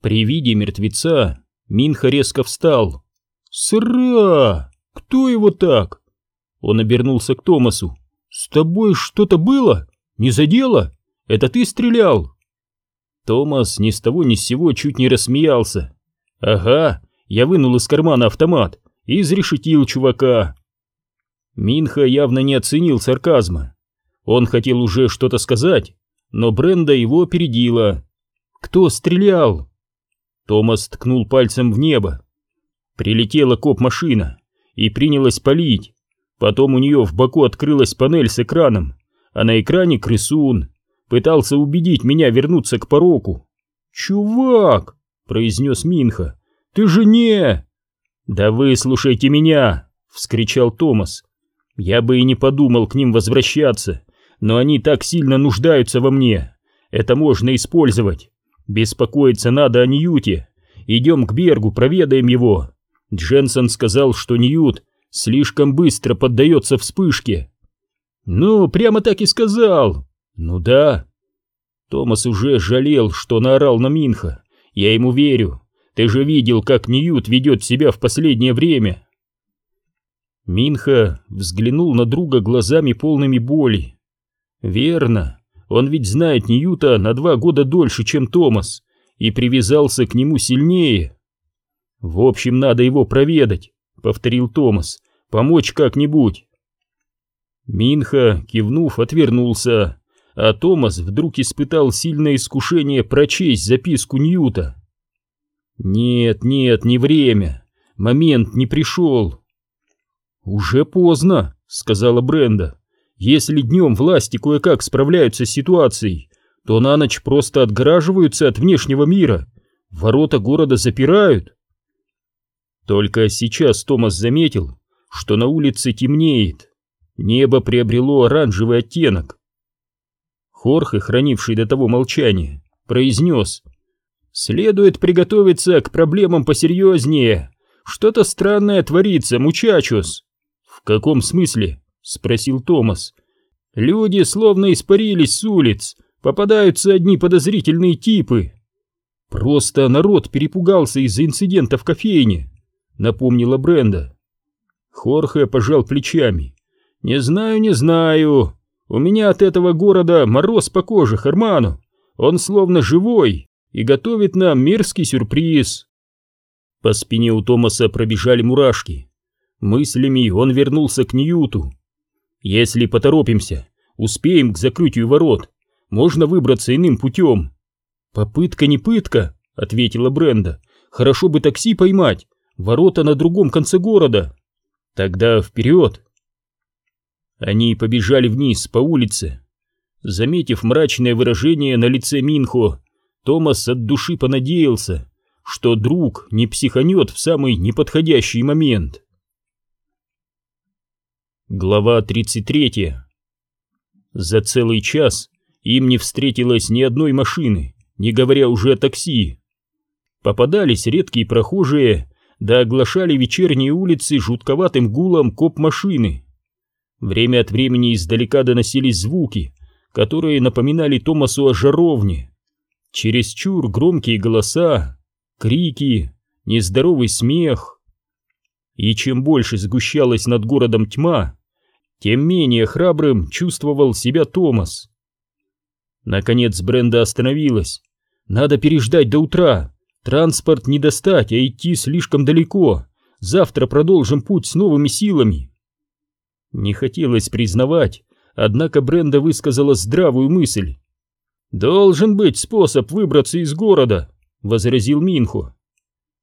При виде мертвеца Минха резко встал. «Сыра! Кто его так?» Он обернулся к Томасу. «С тобой что-то было? Не задело? Это ты стрелял?» Томас ни с того ни с сего чуть не рассмеялся. «Ага, я вынул из кармана автомат и изрешетил чувака». Минха явно не оценил сарказма. Он хотел уже что-то сказать, но Бренда его опередила. «Кто стрелял?» Томас ткнул пальцем в небо. Прилетела коп-машина и принялась палить. Потом у нее в боку открылась панель с экраном, а на экране крысун. Пытался убедить меня вернуться к пороку. «Чувак!» — произнес Минха. «Ты же не...» «Да выслушайте меня!» — вскричал Томас. «Я бы и не подумал к ним возвращаться, но они так сильно нуждаются во мне. Это можно использовать. Беспокоиться надо о Ньюте. Идем к Бергу, проведаем его. Дженсон сказал, что Ньют слишком быстро поддается вспышке. Ну, прямо так и сказал. Ну да. Томас уже жалел, что наорал на Минха. Я ему верю. Ты же видел, как Ньют ведет себя в последнее время. Минха взглянул на друга глазами полными боли. Верно, он ведь знает Ньюта на два года дольше, чем Томас, и привязался к нему сильнее. В общем, надо его проведать, повторил Томас, помочь как-нибудь. Минха, кивнув, отвернулся, а Томас вдруг испытал сильное искушение прочесть записку Ньюта. Нет, нет, не время, момент не пришел. Уже поздно, сказала Бренда. Если днем власти кое-как справляются с ситуацией, то на ночь просто отгораживаются от внешнего мира, ворота города запирают. Только сейчас Томас заметил, что на улице темнеет, небо приобрело оранжевый оттенок. Хорхе, хранивший до того молчание, произнес «Следует приготовиться к проблемам посерьезнее. Что-то странное творится, мучачус». «В каком смысле?» — спросил Томас. «Люди словно испарились с улиц, попадаются одни подозрительные типы». «Просто народ перепугался из-за инцидента в кофейне», — напомнила Бренда. Хорхе пожал плечами. «Не знаю, не знаю. У меня от этого города мороз по коже, Харману. Он словно живой и готовит нам мерзкий сюрприз». По спине у Томаса пробежали мурашки. Мыслями он вернулся к Ньюту. Если поторопимся, успеем к закрытию ворот, можно выбраться иным путем. Попытка не пытка, ответила Бренда. Хорошо бы такси поймать, ворота на другом конце города. Тогда вперед. Они побежали вниз по улице. Заметив мрачное выражение на лице Минхо, Томас от души понадеялся, что друг не психанет в самый неподходящий момент. Глава 33 За целый час им не встретилось ни одной машины, не говоря уже о такси. Попадались редкие прохожие, да оглашали вечерние улицы жутковатым гулом коп-машины. Время от времени издалека доносились звуки, которые напоминали Томасу о жаровне. Чересчур громкие голоса, крики, нездоровый смех. И чем больше сгущалась над городом тьма, тем менее храбрым чувствовал себя Томас. Наконец Бренда остановилась. Надо переждать до утра. Транспорт не достать, а идти слишком далеко. Завтра продолжим путь с новыми силами. Не хотелось признавать, однако Бренда высказала здравую мысль. «Должен быть способ выбраться из города», — возразил Минхо.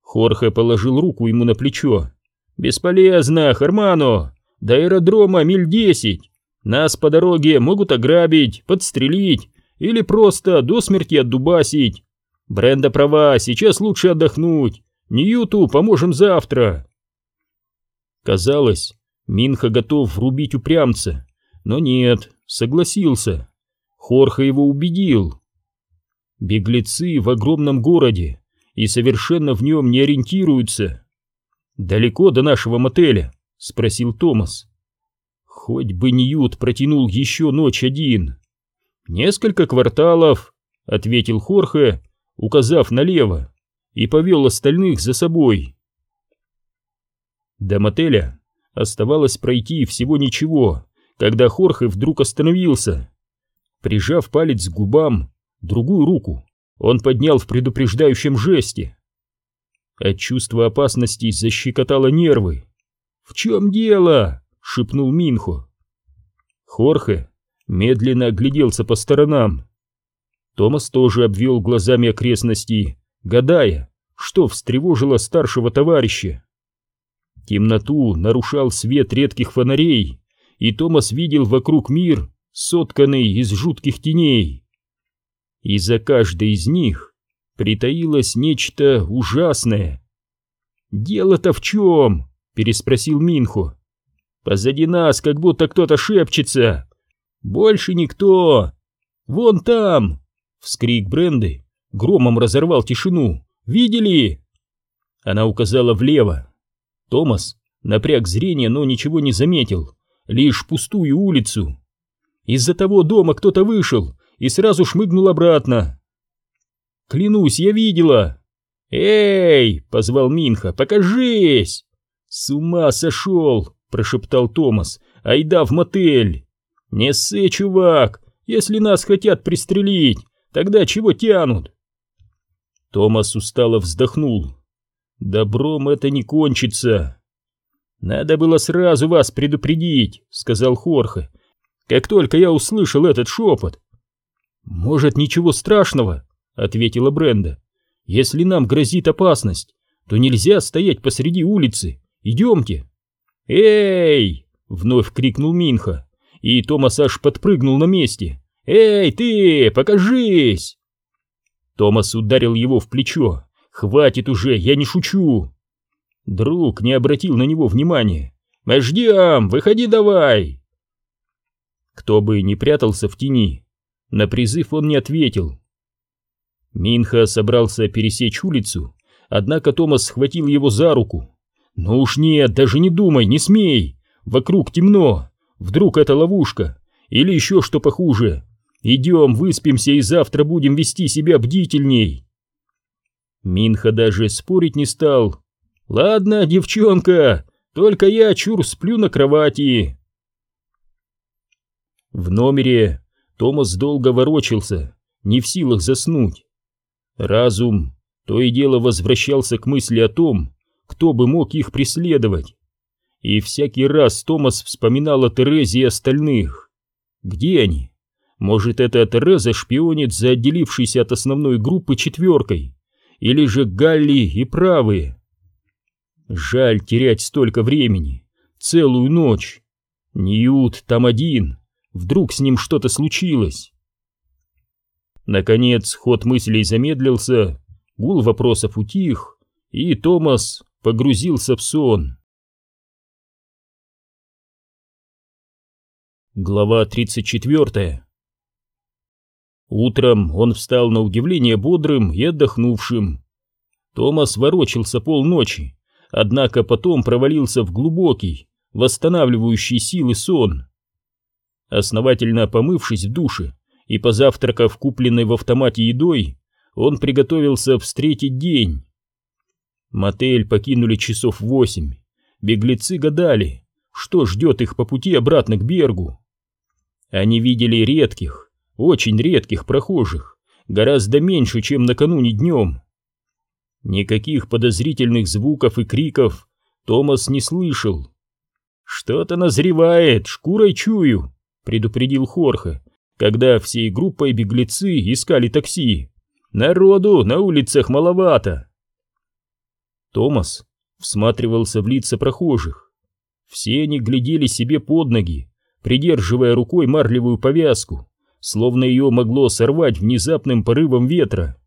Хорхе положил руку ему на плечо. «Бесполезно, Хармано. До аэродрома миль десять. Нас по дороге могут ограбить, подстрелить или просто до смерти отдубасить. Бренда права, сейчас лучше отдохнуть. Ньюту поможем завтра. Казалось, Минха готов врубить упрямца, но нет, согласился. Хорха его убедил. Беглецы в огромном городе и совершенно в нем не ориентируются. Далеко до нашего мотеля, — спросил Томас. Хоть бы Ньют протянул еще ночь один. Несколько кварталов, — ответил Хорхе, указав налево. и повел остальных за собой. До мотеля оставалось пройти всего ничего, когда Хорхе вдруг остановился. Прижав палец к губам, другую руку он поднял в предупреждающем жесте. От чувства опасности защекотало нервы. «В чем дело?» — шепнул Минхо. Хорхе медленно огляделся по сторонам. Томас тоже обвел глазами окрестности, гадая, что встревожило старшего товарища. Темноту нарушал свет редких фонарей, и Томас видел вокруг мир, сотканный из жутких теней. И за каждой из них притаилось нечто ужасное. «Дело-то в чем?» — переспросил Минху. «Позади нас как будто кто-то шепчется. Больше никто. Вон там!» — вскрик Бренды громом разорвал тишину. «Видели?» Она указала влево. Томас напряг зрение, но ничего не заметил, лишь пустую улицу. Из-за того дома кто-то вышел и сразу шмыгнул обратно. «Клянусь, я видела!» «Эй!» — позвал Минха. «Покажись!» «С ума сошел!» — прошептал Томас. «Айда в мотель!» «Не ссы, чувак! Если нас хотят пристрелить, тогда чего тянут?» Томас устало вздохнул. Добром это не кончится. Надо было сразу вас предупредить, сказал Хорхе. Как только я услышал этот шепот. Может, ничего страшного, ответила Бренда. Если нам грозит опасность, то нельзя стоять посреди улицы. Идемте. Эй! Вновь крикнул Минха, и Томас аж подпрыгнул на месте. «Эй, ты, покажись!» Томас ударил его в плечо, «Хватит уже, я не шучу!» Друг не обратил на него внимания. «Мы ждем! Выходи давай!» Кто бы ни прятался в тени, на призыв он не ответил. Минха собрался пересечь улицу, однако Томас схватил его за руку. «Ну уж нет, даже не думай, не смей! Вокруг темно! Вдруг это ловушка? Или еще что похуже? Идем, выспимся и завтра будем вести себя бдительней!» Минха даже спорить не стал. «Ладно, девчонка, только я чур сплю на кровати». В номере Томас долго ворочался, не в силах заснуть. Разум то и дело возвращался к мысли о том, кто бы мог их преследовать. И всякий раз Томас вспоминал о Терезе и остальных. Где они? Может, эта Тереза шпионит за отделившейся от основной группы четверкой? или же Галли и правые. Жаль терять столько времени, целую ночь. Ньют там один, вдруг с ним что-то случилось. Наконец ход мыслей замедлился, гул вопросов утих, и Томас погрузился в сон. Глава 34 Утром он встал на удивление бодрым и отдохнувшим. Томас ворочался полночи, однако потом провалился в глубокий, восстанавливающий силы сон. Основательно помывшись в душе и позавтракав купленной в автомате едой, он приготовился встретить день. Мотель покинули часов восемь. Беглецы гадали, что ждет их по пути обратно к Бергу. Они видели редких, очень редких прохожих, гораздо меньше, чем накануне днем. Никаких подозрительных звуков и криков Томас не слышал. «Что-то назревает, шкурой чую», — предупредил Хорха, когда всей группой беглецы искали такси. «Народу на улицах маловато». Томас всматривался в лица прохожих. Все они глядели себе под ноги, придерживая рукой марлевую повязку словно ее могло сорвать внезапным порывом ветра.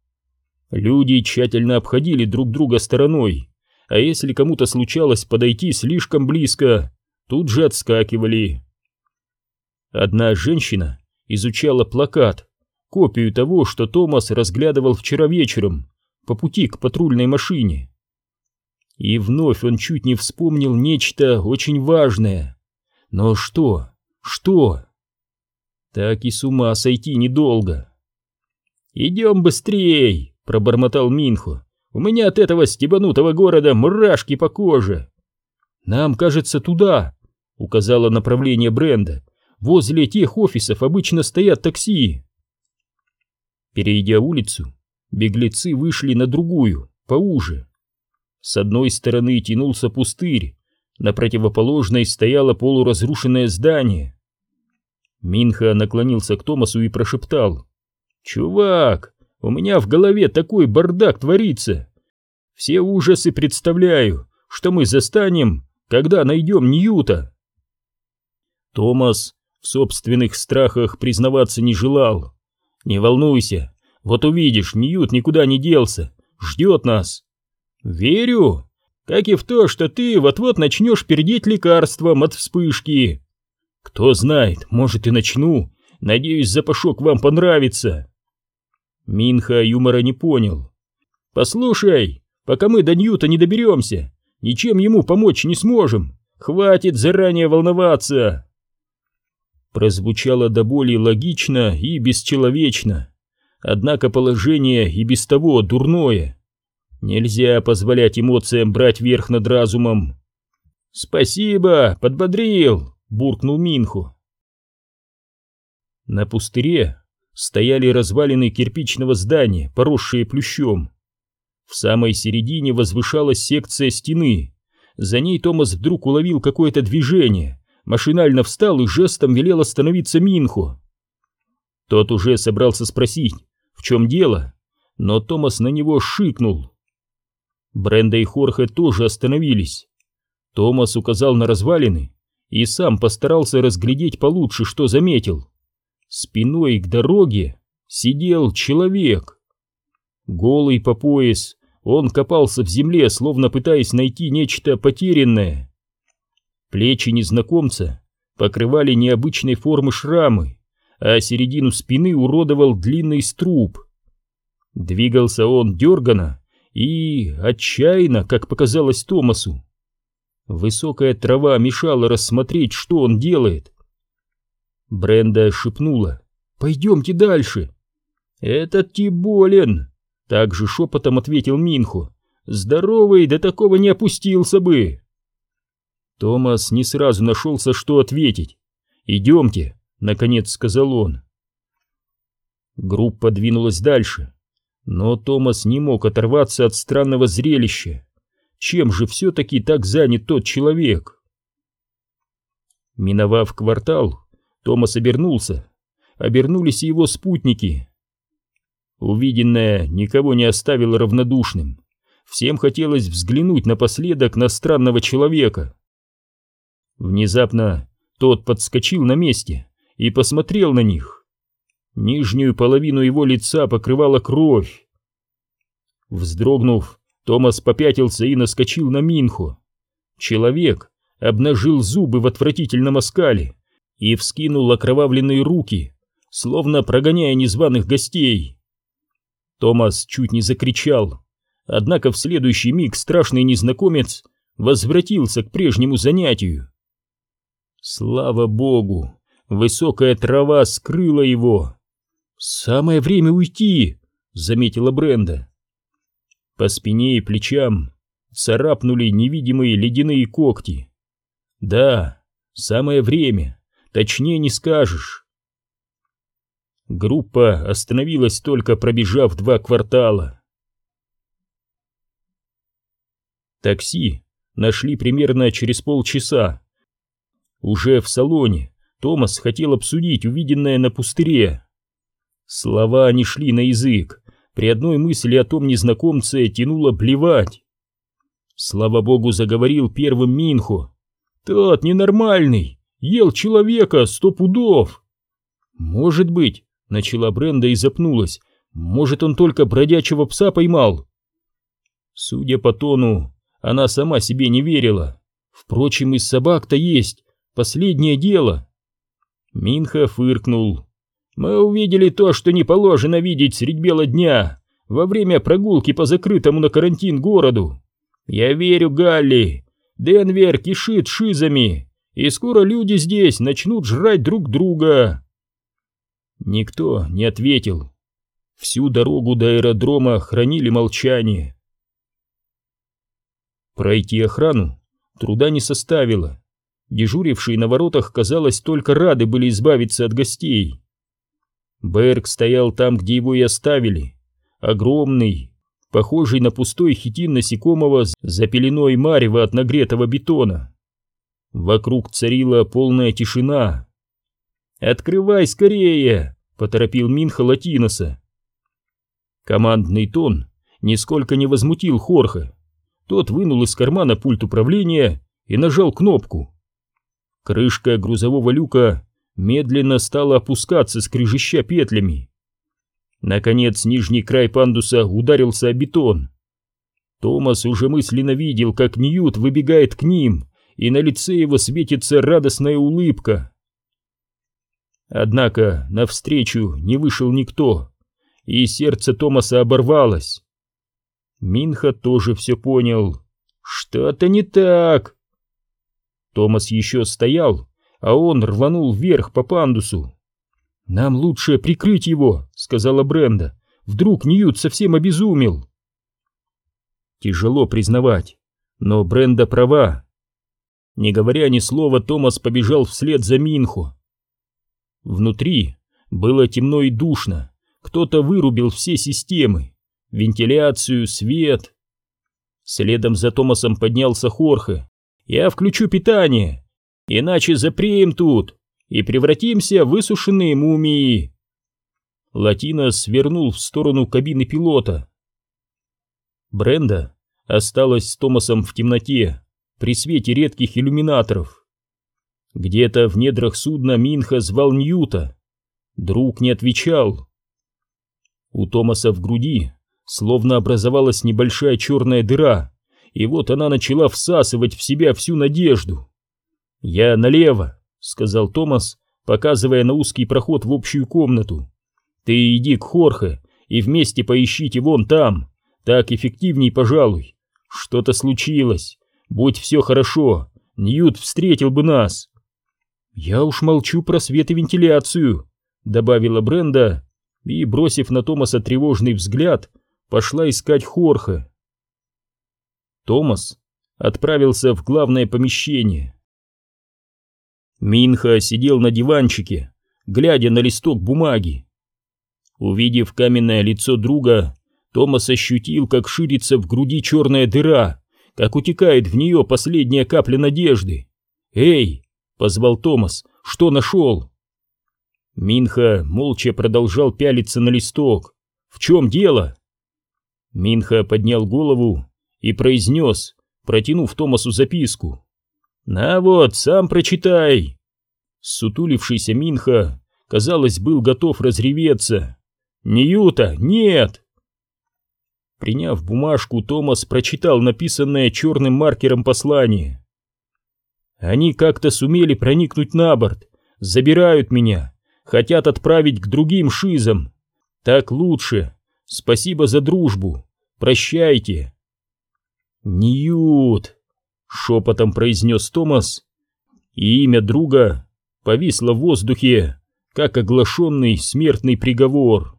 Люди тщательно обходили друг друга стороной, а если кому-то случалось подойти слишком близко, тут же отскакивали. Одна женщина изучала плакат, копию того, что Томас разглядывал вчера вечером по пути к патрульной машине. И вновь он чуть не вспомнил нечто очень важное. Но что? Что? Так и с ума сойти недолго. «Идем быстрей!» — пробормотал Минхо. У меня от этого стебанутого города мурашки по коже. Нам, кажется, туда, указала направление Бренда. Возле тех офисов обычно стоят такси. Перейдя улицу, беглецы вышли на другую, поуже. С одной стороны тянулся пустырь, на противоположной стояло полуразрушенное здание. Минха наклонился к Томасу и прошептал. «Чувак, у меня в голове такой бардак творится. Все ужасы представляю, что мы застанем, когда найдем Ньюта». Томас в собственных страхах признаваться не желал. «Не волнуйся, вот увидишь, Ньют никуда не делся, ждет нас». «Верю, как и в то, что ты вот-вот начнешь передеть лекарством от вспышки». «Кто знает, может и начну. Надеюсь, запашок вам понравится». Минха юмора не понял. «Послушай, пока мы до Ньюта не доберемся, ничем ему помочь не сможем. Хватит заранее волноваться!» Прозвучало до боли логично и бесчеловечно. Однако положение и без того дурное. Нельзя позволять эмоциям брать верх над разумом. «Спасибо, подбодрил!» — буркнул Минху. На пустыре стояли развалины кирпичного здания, поросшие плющом. В самой середине возвышалась секция стены. За ней Томас вдруг уловил какое-то движение, машинально встал и жестом велел остановиться Минху. Тот уже собрался спросить, в чем дело, но Томас на него шикнул. Бренда и Хорхе тоже остановились. Томас указал на развалины и сам постарался разглядеть получше, что заметил. Спиной к дороге сидел человек. Голый по пояс, он копался в земле, словно пытаясь найти нечто потерянное. Плечи незнакомца покрывали необычной формы шрамы, а середину спины уродовал длинный струп. Двигался он дерганно и отчаянно, как показалось Томасу. Высокая трава мешала рассмотреть, что он делает. Бренда шепнула «Пойдемте дальше». «Этот тип болен», — также шепотом ответил Минху. «Здоровый, до такого не опустился бы». Томас не сразу нашелся, что ответить. «Идемте», — наконец сказал он. Группа двинулась дальше, но Томас не мог оторваться от странного зрелища. Чем же все-таки так занят тот человек? Миновав квартал, Томас обернулся. Обернулись и его спутники. Увиденное никого не оставило равнодушным. Всем хотелось взглянуть напоследок на странного человека. Внезапно тот подскочил на месте и посмотрел на них. Нижнюю половину его лица покрывала кровь. Вздрогнув, Томас попятился и наскочил на Минху. Человек обнажил зубы в отвратительном оскале и вскинул окровавленные руки, словно прогоняя незваных гостей. Томас чуть не закричал, однако в следующий миг страшный незнакомец возвратился к прежнему занятию. Слава богу, высокая трава скрыла его. «Самое время уйти», — заметила Бренда. По спине и плечам царапнули невидимые ледяные когти. Да, самое время, точнее не скажешь. Группа остановилась только пробежав два квартала. Такси нашли примерно через полчаса. Уже в салоне Томас хотел обсудить увиденное на пустыре. Слова не шли на язык, при одной мысли о том незнакомце тянуло блевать. Слава богу, заговорил первым Минху. Тот ненормальный, ел человека сто пудов. Может быть, начала Бренда и запнулась. Может, он только бродячего пса поймал? Судя по тону, она сама себе не верила. Впрочем, из собак-то есть. Последнее дело. Минха фыркнул. Мы увидели то, что не положено видеть средь бела дня, во время прогулки по закрытому на карантин городу. Я верю Галли. Денвер кишит шизами, и скоро люди здесь начнут жрать друг друга. Никто не ответил. Всю дорогу до аэродрома хранили молчание. Пройти охрану труда не составило. Дежурившие на воротах, казалось, только рады были избавиться от гостей. Берг стоял там, где его и оставили. Огромный, похожий на пустой хитин насекомого за пеленой марева от нагретого бетона. Вокруг царила полная тишина. «Открывай скорее!» — поторопил Минха Латиноса. Командный тон нисколько не возмутил Хорха. Тот вынул из кармана пульт управления и нажал кнопку. Крышка грузового люка медленно стала опускаться, скрежеща петлями. Наконец нижний край пандуса ударился о бетон. Томас уже мысленно видел, как Ньют выбегает к ним, и на лице его светится радостная улыбка. Однако навстречу не вышел никто, и сердце Томаса оборвалось. Минха тоже все понял. Что-то не так. Томас еще стоял, а он рванул вверх по пандусу. «Нам лучше прикрыть его», — сказала Бренда. «Вдруг Ньют совсем обезумел». Тяжело признавать, но Бренда права. Не говоря ни слова, Томас побежал вслед за Минху. Внутри было темно и душно, кто-то вырубил все системы, вентиляцию, свет. Следом за Томасом поднялся Хорхе. «Я включу питание, иначе запреем тут и превратимся в высушенные мумии». Латина свернул в сторону кабины пилота. Бренда осталась с Томасом в темноте при свете редких иллюминаторов. Где-то в недрах судна Минха звал Ньюта. Друг не отвечал. У Томаса в груди словно образовалась небольшая черная дыра, и вот она начала всасывать в себя всю надежду. «Я налево», — сказал Томас, показывая на узкий проход в общую комнату. «Ты иди к Хорхе и вместе поищите вон там, так эффективней, пожалуй. Что-то случилось, будь все хорошо, Ньют встретил бы нас». «Я уж молчу про свет и вентиляцию», — добавила Бренда, и, бросив на Томаса тревожный взгляд, пошла искать Хорха. Томас отправился в главное помещение. Минха сидел на диванчике, глядя на листок бумаги. Увидев каменное лицо друга, Томас ощутил, как ширится в груди черная дыра, как утекает в нее последняя капля надежды. «Эй!» — позвал Томас. «Что нашел?» Минха молча продолжал пялиться на листок. «В чем дело?» Минха поднял голову и произнес, протянув Томасу записку. «На вот, сам прочитай!» Сутулившийся Минха, казалось, был готов разреветься. «Ньюта, нет!» Приняв бумажку, Томас прочитал написанное черным маркером послание. «Они как-то сумели проникнуть на борт, забирают меня, хотят отправить к другим шизам. Так лучше. Спасибо за дружбу. Прощайте. Ньют, шепотом произнес Томас, и имя друга повисло в воздухе, как оглашенный смертный приговор.